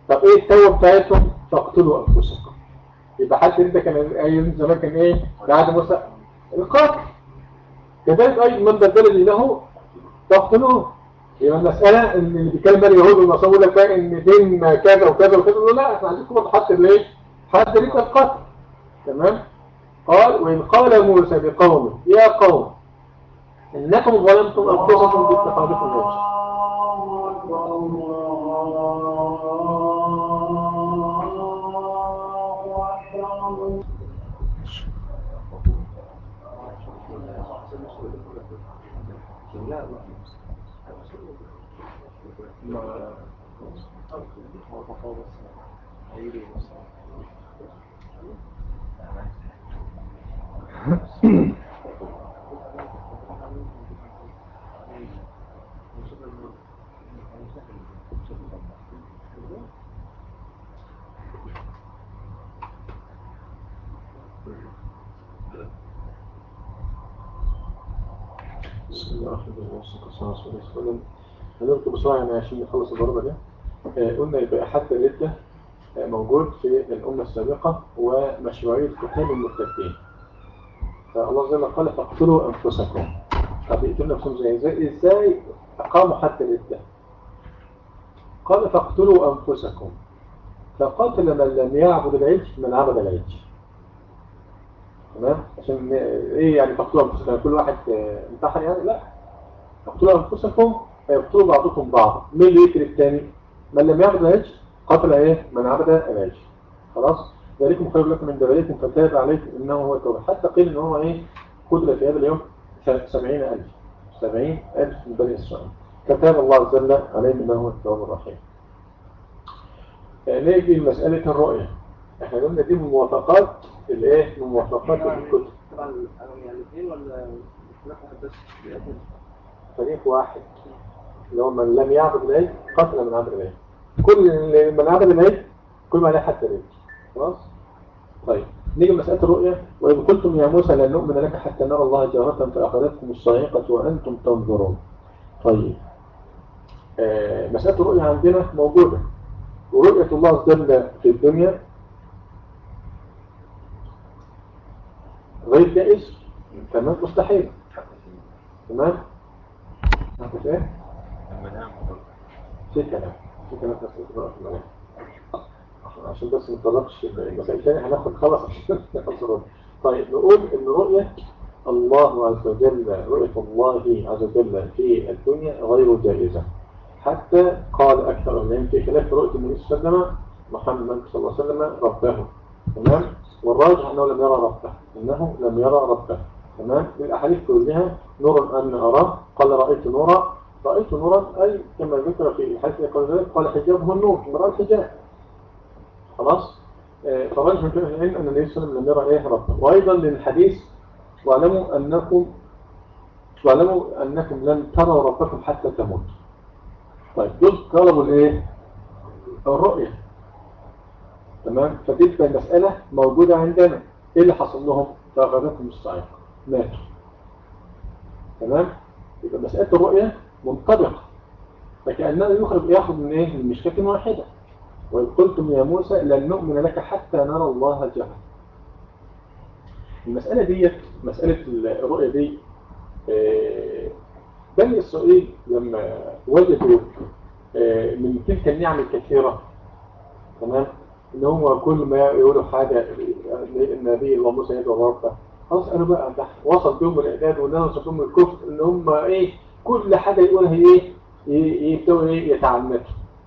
طب إيه التوبة بتاعتهم تقتلوا أنفسكم. يبقى حد الرد كان أيام زمان كان إيه؟ بعد موسى القتل كذلك أيضا من بدل دينه تقتلوه يبقى المسألة إن اللي بيتكلم اليهود والنصارى يقول لك بقى إن دين كذا وكذا وكذا. لا إحنا عايزينكم حد الايه حد رد القتل. تمام؟ قال وإن قال موسى بقومه يا قوم إنكم ظلمتم أنفسكم باتخاذكم العجل بسم الله الرحمن الرحيم والصلاة والسلام هنركب بسرعة يعني عشان نخلص الضربة دي. آه، قلنا يبقى حتى الردة موجود في الأمة السابقة ومشروعية قتال المرتدين. فالله عز وجل قال فاقتلوا أنفسكم. طب يقتلوا نفسهم إزاي؟ إزاي؟ أقاموا حتى الإبداع قال فاقتلوا أنفسكم. فقتل من لم يعبد العجل من عبد العجل. تمام؟ عشان إيه يعني تقتلوا أنفسكم؟ كل واحد آه، انتحر يعني؟ لا. تقتلوا أنفسكم فيقتلوا بعضكم بعض. مين اللي يقتل الثاني من لم يعبد العجل قتل إيه؟ من عبد العجل خلاص؟ ذلكم خير لكم من دبلكم فتاب عليكم إنه هو التوبة. حتى قيل إن هو إيه؟ قتل في هذا اليوم 70000 70000 من بني إسرائيل. فتاب الله عز وجل عليه إنه هو التواب الرحيم. نيجي لمسألة الرؤية. إحنا قلنا دي من موافقات الإيه؟ من موافقات الكتب. طبعا يعني الاثنين ولا فريق واحد. اللي هو من لم يعبد العيد قتل من عبد العيد كل من عبد العيد كل ما عليه حتى العيد خلاص؟ طيب نيجي لمسألة الرؤية. وإذ قلتم يا موسى لن نؤمن لك حتى نرى الله جارة فأخذتكم الصاعقة وأنتم تنظرون. طيب آه مسألة الرؤية عندنا موجودة. ورؤية الله وجل في الدنيا غير جائز؟ تمام مستحيل. تمام؟ هاخد إيه؟ المنام المنام عشان بس ما نطلقش هناخد خلاص عشان طيب نقول ان رؤية الله عز وجل رؤية الله عز وجل في الدنيا غير جائزة حتى قال أكثر العلم في خلاف رؤية النبي صلى الله عليه وسلم محمد صلى الله عليه وسلم ربه تمام والراجح أنه لم يرى ربه إنه لم يرى ربه تمام الأحاديث كلها نور أن أراه قال رأيت نورا رأيت نورا أي كما ذكر في الحديث قال قال حجابه النور مرأى الحجاب. خلاص؟ فالراجح من العلم أن النبي صلى الله عليه وسلم لم يرى إيه ربه وأيضا للحديث واعلموا أنكم واعلموا أنكم لن تروا ربكم حتى تموتوا. طيب دول طلبوا الإيه؟ الرؤية. تمام؟ فتلك المسألة موجودة عندنا. إيه اللي حصل لهم؟ فأخذتهم الصعيقة. ماتوا. تمام؟ يبقى مسألة الرؤية منطبقة فكأننا يخرج يأخذ من إيه؟ من مشكلة واحدة. وإذ قلتم يا موسى لن نؤمن لك حتى نرى الله جهل. المسألة دي مسألة الرؤية دي آه، بني إسرائيل لما وجدوا آه، من تلك النعم الكثيرة تمام؟ إن هو كل ما يقولوا حاجة النبي الله موسى يدعو ربه خلاص قالوا بقى ده وصل بهم الإعداد والناس وصل بهم الكفر إن هم إيه؟ كل حاجة يقولها إيه ي- يبدأوا إيه يتعنتوا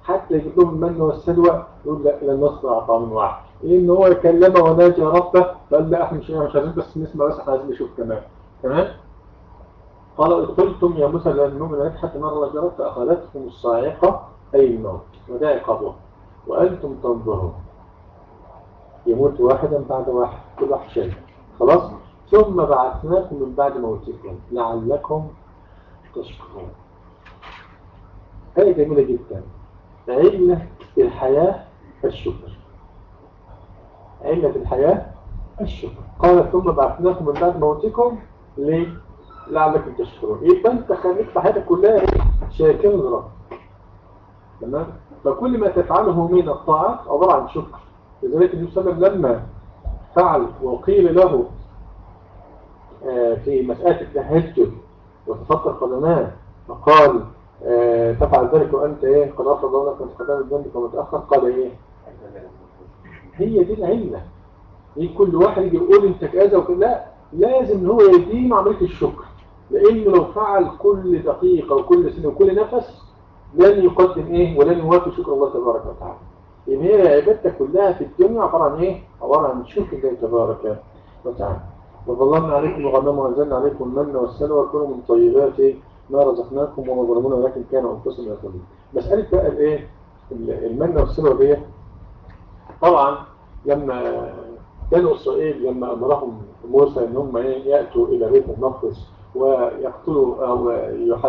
حتى يجيب لهم المن والسلوى يقول لا لن نصنع طعام واحد. ان هو يكلمه وناجى ربه فقال لا إحنا مش مش عايزين بس نسمع بس إحنا عايزين نشوف كمان. تمام؟ قال قلتم يا موسى لن نؤمن لك حتى نرى الله جرت فأخذتكم الصاعقة أي الموت وده عقابه. وأنتم تنظرون. يموت واحدا بعد واحد كل واحد شيء خلاص؟ ثم بعثناكم من بعد موتكم لعلكم تشكرون آية جميلة جدا. علة الحياة الشكر. علة الحياة الشكر. قال ثم بعثناكم من بعد موتكم؟ لعلكم تشكرون. يبقى انت خليك في حياتك كلها؟ شاكر لرب تمام؟ فكل ما تفعله من الطاعات عبارة عن شكر. لذلك النبي صلى الله عليه وسلم لما فعل وقيل له آه، في مسألة التهجد وتفكر قدمان فقال آه، تفعل ذلك وأنت إيه؟ قد أفرض لك من قدام الذنب قال إيه؟ هي دي العلة. هي كل واحد يجي يقول أنت كذا وكذا. لا لازم ان هو يديم عملية الشكر. لأنه لو فعل كل دقيقة وكل سنة وكل نفس لن يقدم إيه؟ ولن يوافي شكر الله تبارك وتعالى. يبقى هي عبادتك كلها في الدنيا عبارة عن إيه؟ عبارة عن شكر الله تبارك وتعالى. وظللنا عليكم وغنما وأنزلنا عليكم المن والسلوى كلوا من طيبات ما رزقناكم وما ظلمونا ولكن كانوا أنفسهم يظلمون. مسألة بقى الإيه؟ المن والسلوى ديت طبعا لما بنو إسرائيل لما أمرهم موسى أن هم إيه؟ يأتوا إلى بيت المقدس ويقتلوا أو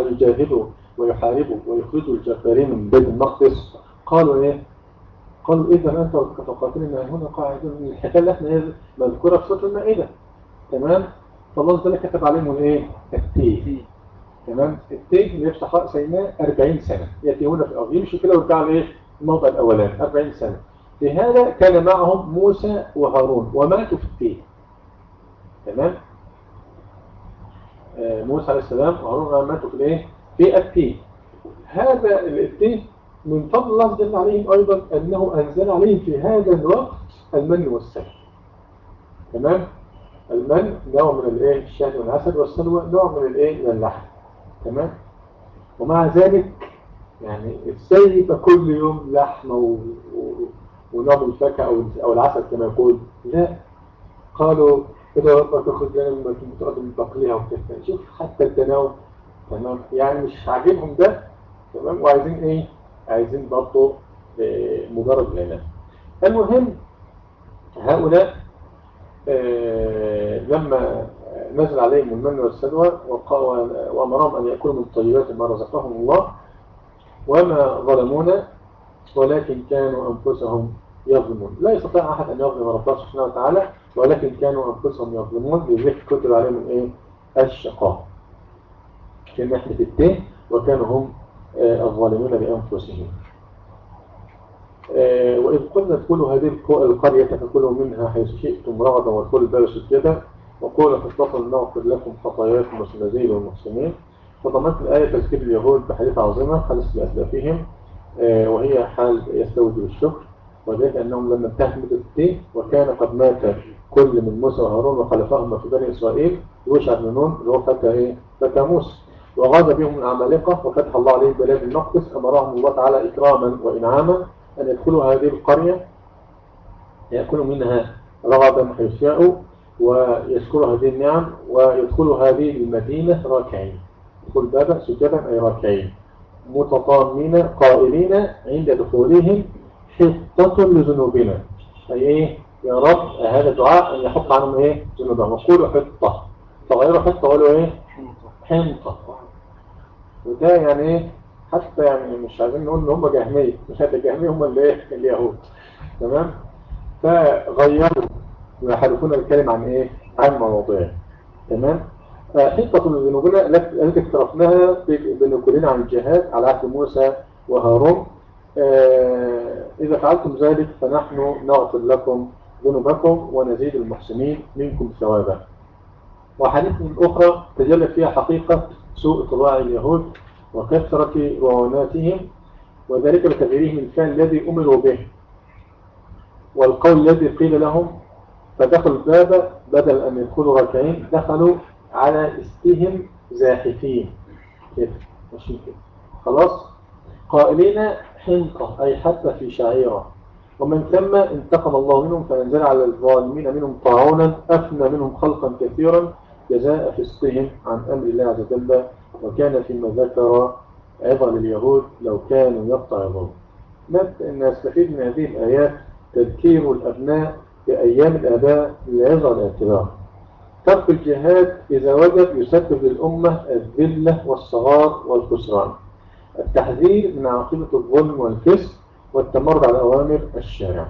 يجاهدوا ويحاربوا ويخرجوا الجبارين من بيت المقدس قالوا إيه؟ قالوا إذا أنت تقاتلنا هنا قاعدون. الحكاية اللي إحنا إيه؟ مذكورة في سورة المائدة. تمام؟ فالله تعالى كتب عليهم الإيه؟ التيه. تمام؟ التيه اللي في صحراء سيناء 40 سنة. يتيهون في الأرض. يمشوا كده ويرجعوا لإيه؟ الموضع الأولاني 40 سنة. لهذا كان معهم موسى وهارون وماتوا في التيه. تمام؟ آه، موسى عليه السلام وهارون ماتوا في الإيه؟ في التين هذا التين من فضل الله جل عليهم أيضا أنه أنزل عليهم في هذا الوقت المن والسلوى تمام؟ المن نوع من الإيه؟ الشهد والعسل والسلوى نوع من الإيه؟ من اللحم. تمام؟ ومع ذلك يعني إزاي يبقى كل يوم لحمه و... و... ونوع من الفاكهة أو أو العسل كما يقول. لا. قالوا كده ربك تاخد لنا من بقلها وكده. شوف حتى التناول. تمام؟ يعني مش عاجبهم ده. تمام؟ وعايزين إيه؟ عايزين برضه آه، مجرد اعلان المهم هؤلاء لما نزل عليهم المن والسلوى وأمرهم أن يأكلوا من طيبات ما رزقهم الله وما ظلمونا ولكن كانوا أنفسهم يظلمون. لا يستطيع أحد أن يظلم ربه سبحانه وتعالى ولكن كانوا أنفسهم يظلمون لذلك كتب عليهم إيه؟ الشقاء. في ناحية التين وكانوا هم آه، الظالمون بأنفسهم آه، وإذ قلنا ادخلوا هذه الق- القرية فكلوا منها حيث شئتم رغدا وادخلوا الباب سجدا. وقولوا فاستغفر نغفر لكم خطاياكم وسنزيل المحسنين. فضمت الآية تذكير اليهود بحديث عظيمة حدث لأسلافهم آه، وهي حال يستوجب الشكر. وذلك أنهم لما انتهت مدة التين وكان قد مات كل من موسى وهارون وخلفهما في بني إسرائيل يوشع بن نون اللي هو فتى إيه؟ فتى موسى. وغاد بهم العمالقة وفتح الله عليهم بلاد المقدس أمرهم الله تعالى إكراما وإنعاما. أن يدخلوا هذه القرية يأكلوا منها رغدا حيث شاءوا ويشكروا هذه النعم ويدخلوا هذه المدينة راكعين. يدخل بابا سجدا أي راكعين. متطامين قائلين عند دخولهم حطة لذنوبنا. أي إيه؟ يا رب هذا دعاء أن يحط عنهم إيه؟ ذنوبهم. وقولوا حطة. فغيروا حطة قالوا إيه؟ حنطة. وده يعني إيه حتى يعني مش عايزين نقول إن هم جهمية مش هذا جهمية هم اللي إيه؟ اليهود. تمام؟ فغيروا ويحرفون الكلمة عن إيه؟ عن مواضيع. تمام؟ حطة من ذنوبنا التي اقترفناها بنقولنا عن الجهاد على عهد موسى وهارون. آه، إذا فعلتم ذلك فنحن نغفر لكم ذنوبكم ونزيد المحسنين منكم ثوابا. وحديث أخرى تجلت فيها حقيقة سوء طباع اليهود. وكثرة رواناتهم وذلك بتغييرهم الفعل الذي أمروا به. والقول الذي قيل لهم فدخلوا الباب بدل أن يدخلوا راكعين دخلوا على استهم زاحفين. كده ماشي كده. خلاص؟ قائلين حنطة أي حتى في شعيرة. ومن ثم انتقم الله منهم فأنزل على الظالمين منهم طاعونا أفنى منهم خلقا كثيرا جزاء فسقهم عن أمر الله عز وجل. وكان فيما ذكر عظة لليهود لو كانوا يتعظون نستفيد من هذه الآيات تذكير الأبناء بأيام الآباء للعظة والاعتبار ترك الجهاد إذا وجب يسبب للأمة الذلة والصغار والخسران. التحذير من عاقبة الظلم والفسق والتمرد على أوامر الشارع.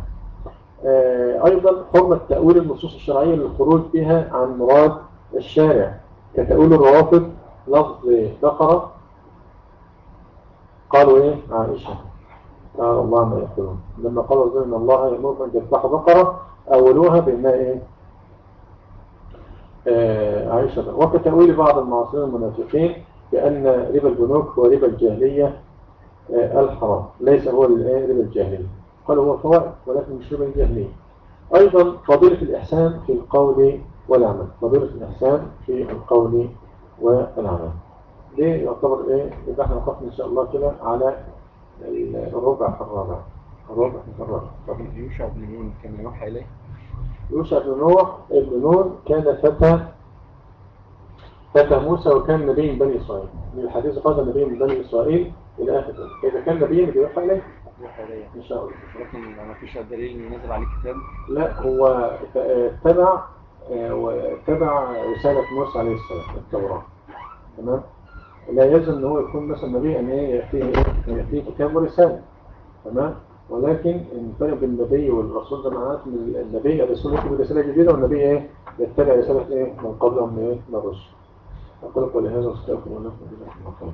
آه، أيضا حرمة تأويل النصوص الشرعية للخروج بها عن مراد الشارع كتأويل الروافض لفظ بقرة. قالوا إيه؟ عائشة. قال الله ما يقولون لما قال رسول إن الله يأمركم أن تذبحوا بقرة أولوها بأنها إيه آه، عائشة. وكتأويل بعض المعاصرين المنافقين بأن ربا البنوك هو ربا الجاهلية آه، الحرام. ليس هو ربا الجاهلية. قال هو فوائد ولكن مش ربا الجاهلية. أيضا فضيلة الإحسان في القول والعمل. فضيلة الإحسان في القول والعمل ليه يعتبر إيه؟ يبقى إحنا وقفنا إن شاء الله كده على الربع الرابع. الربع الرابع. طب يوشع بن نون كان يوحى إليه يوشع بن نوح ابن نون كان فتى فتى موسى وكان نبي من بني إسرائيل. من الحديث قال نبي من بني إسرائيل إلى آخر إذا كان نبي بيوحى إليه إن شاء الله. ولكن ما فيش دليل نزل عليه كتاب؟ لا هو تبع وتبع رسالة موسى عليه السلام التوراة. تمام؟ لا يلزم إن هو يكون مثلا نبي أن إيه يأتيه إيه يأتيه كتاب ورسالة. تمام؟ ولكن الفرق بين النبي والرسول ده معناته إن النبي الرسول يكتب رسالة جديدة والنبي إيه؟ يتبع رسالة إيه؟ من قبلهم من إيه؟ من الرسل. أقول لك ولهذا استغفر الله لكم